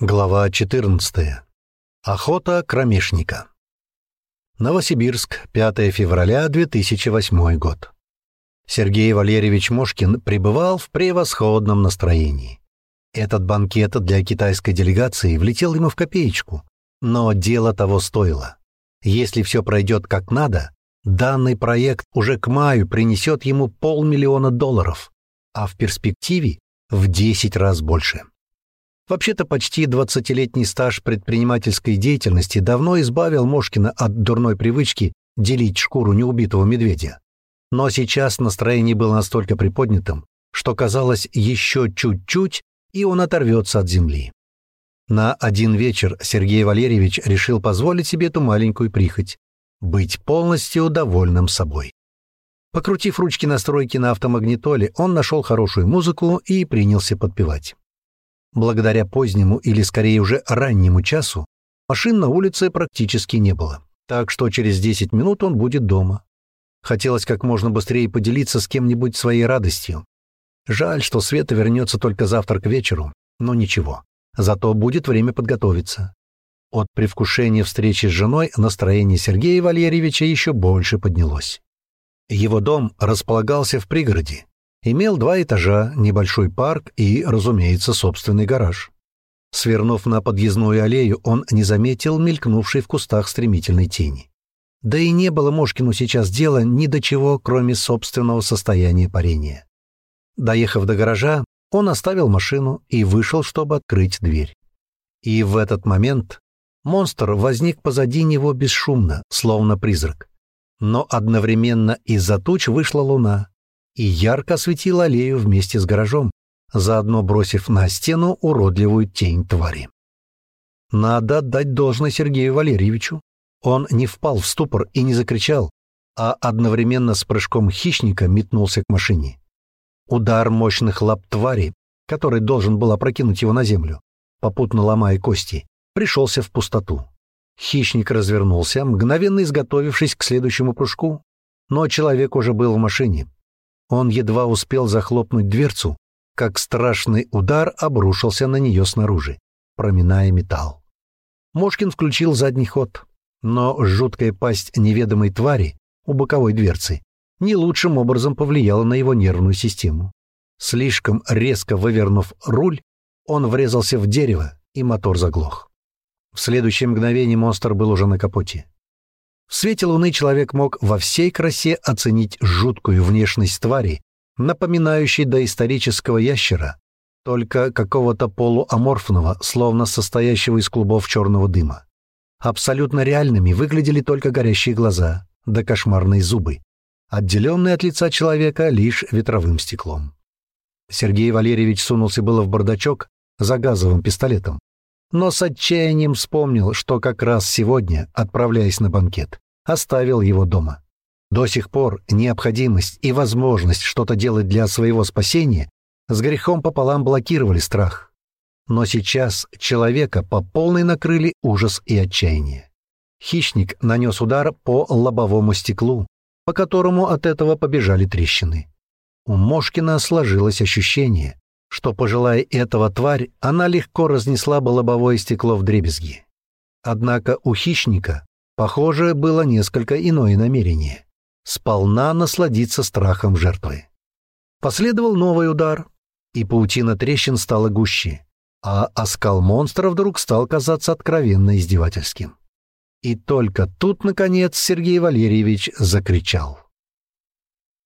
Глава 14. Охота кромешника. Новосибирск, 5 февраля 2008 год. Сергей Валерьевич Мошкин пребывал в превосходном настроении. Этот банкет для китайской делегации влетел ему в копеечку, но дело того стоило. Если все пройдет как надо, данный проект уже к маю принесет ему полмиллиона долларов, а в перспективе в 10 раз больше. Вообще-то почти двадцатилетний стаж предпринимательской деятельности давно избавил Мошкина от дурной привычки делить шкуру неубитого медведя. Но сейчас настроение было настолько приподнятым, что казалось еще чуть-чуть, и он оторвется от земли. На один вечер Сергей Валерьевич решил позволить себе эту маленькую прихоть — быть полностью довольным собой. Покрутив ручки настройки на автомагнитоле, он нашел хорошую музыку и принялся подпевать. Благодаря позднему или скорее уже раннему часу машин на улице практически не было, так что через 10 минут он будет дома. Хотелось как можно быстрее поделиться с кем-нибудь своей радостью. Жаль, что Света вернется только завтра к вечеру, но ничего, зато будет время подготовиться. От привкушения встречи с женой настроение Сергея Валерьевича еще больше поднялось. Его дом располагался в пригороде, Имел два этажа, небольшой парк и, разумеется, собственный гараж. Свернув на подъездную аллею, он не заметил мелькнувшей в кустах стремительной тени. Да и не было Мошкину сейчас дела ни до чего, кроме собственного состояния парения. Доехав до гаража, он оставил машину и вышел, чтобы открыть дверь. И в этот момент монстр возник позади него бесшумно, словно призрак. Но одновременно из-за туч вышла луна, и ярко осветил аллею вместе с гаражом, заодно бросив на стену уродливую тень твари. Надо отдать должное Сергею Валерьевичу. Он не впал в ступор и не закричал, а одновременно с прыжком хищника метнулся к машине. Удар мощных лап твари, который должен был опрокинуть его на землю, попутно ломая кости, пришелся в пустоту. Хищник развернулся, мгновенно изготовившись к следующему прыжку, но человек уже был в машине, он едва успел захлопнуть дверцу, как страшный удар обрушился на нее снаружи, проминая металл. Мошкин включил задний ход, но жуткая пасть неведомой твари у боковой дверцы не лучшим образом повлияла на его нервную систему. Слишком резко вывернув руль, он врезался в дерево, и мотор заглох. В следующее мгновение монстр был уже на капоте. В свете луны человек мог во всей красе оценить жуткую внешность твари, напоминающей доисторического ящера, только какого-то полуаморфного, словно состоящего из клубов черного дыма. Абсолютно реальными выглядели только горящие глаза, да кошмарные зубы, отделенные от лица человека лишь ветровым стеклом. Сергей Валерьевич сунулся было в бардачок за газовым пистолетом, но с отчаянием вспомнил, что как раз сегодня, отправляясь на банкет, оставил его дома. До сих пор необходимость и возможность что-то делать для своего спасения с грехом пополам блокировали страх. Но сейчас человека по полной накрыли ужас и отчаяние. Хищник нанес удар по лобовому стеклу, по которому от этого побежали трещины. У Мошкина сложилось ощущение, что, пожелая этого тварь, она легко разнесла бы лобовое стекло в дребезги. Однако у хищника, похоже, было несколько иное намерение — сполна насладиться страхом жертвы. Последовал новый удар, и паутина трещин стала гуще, а оскал монстра вдруг стал казаться откровенно издевательским. И только тут, наконец, Сергей Валерьевич закричал.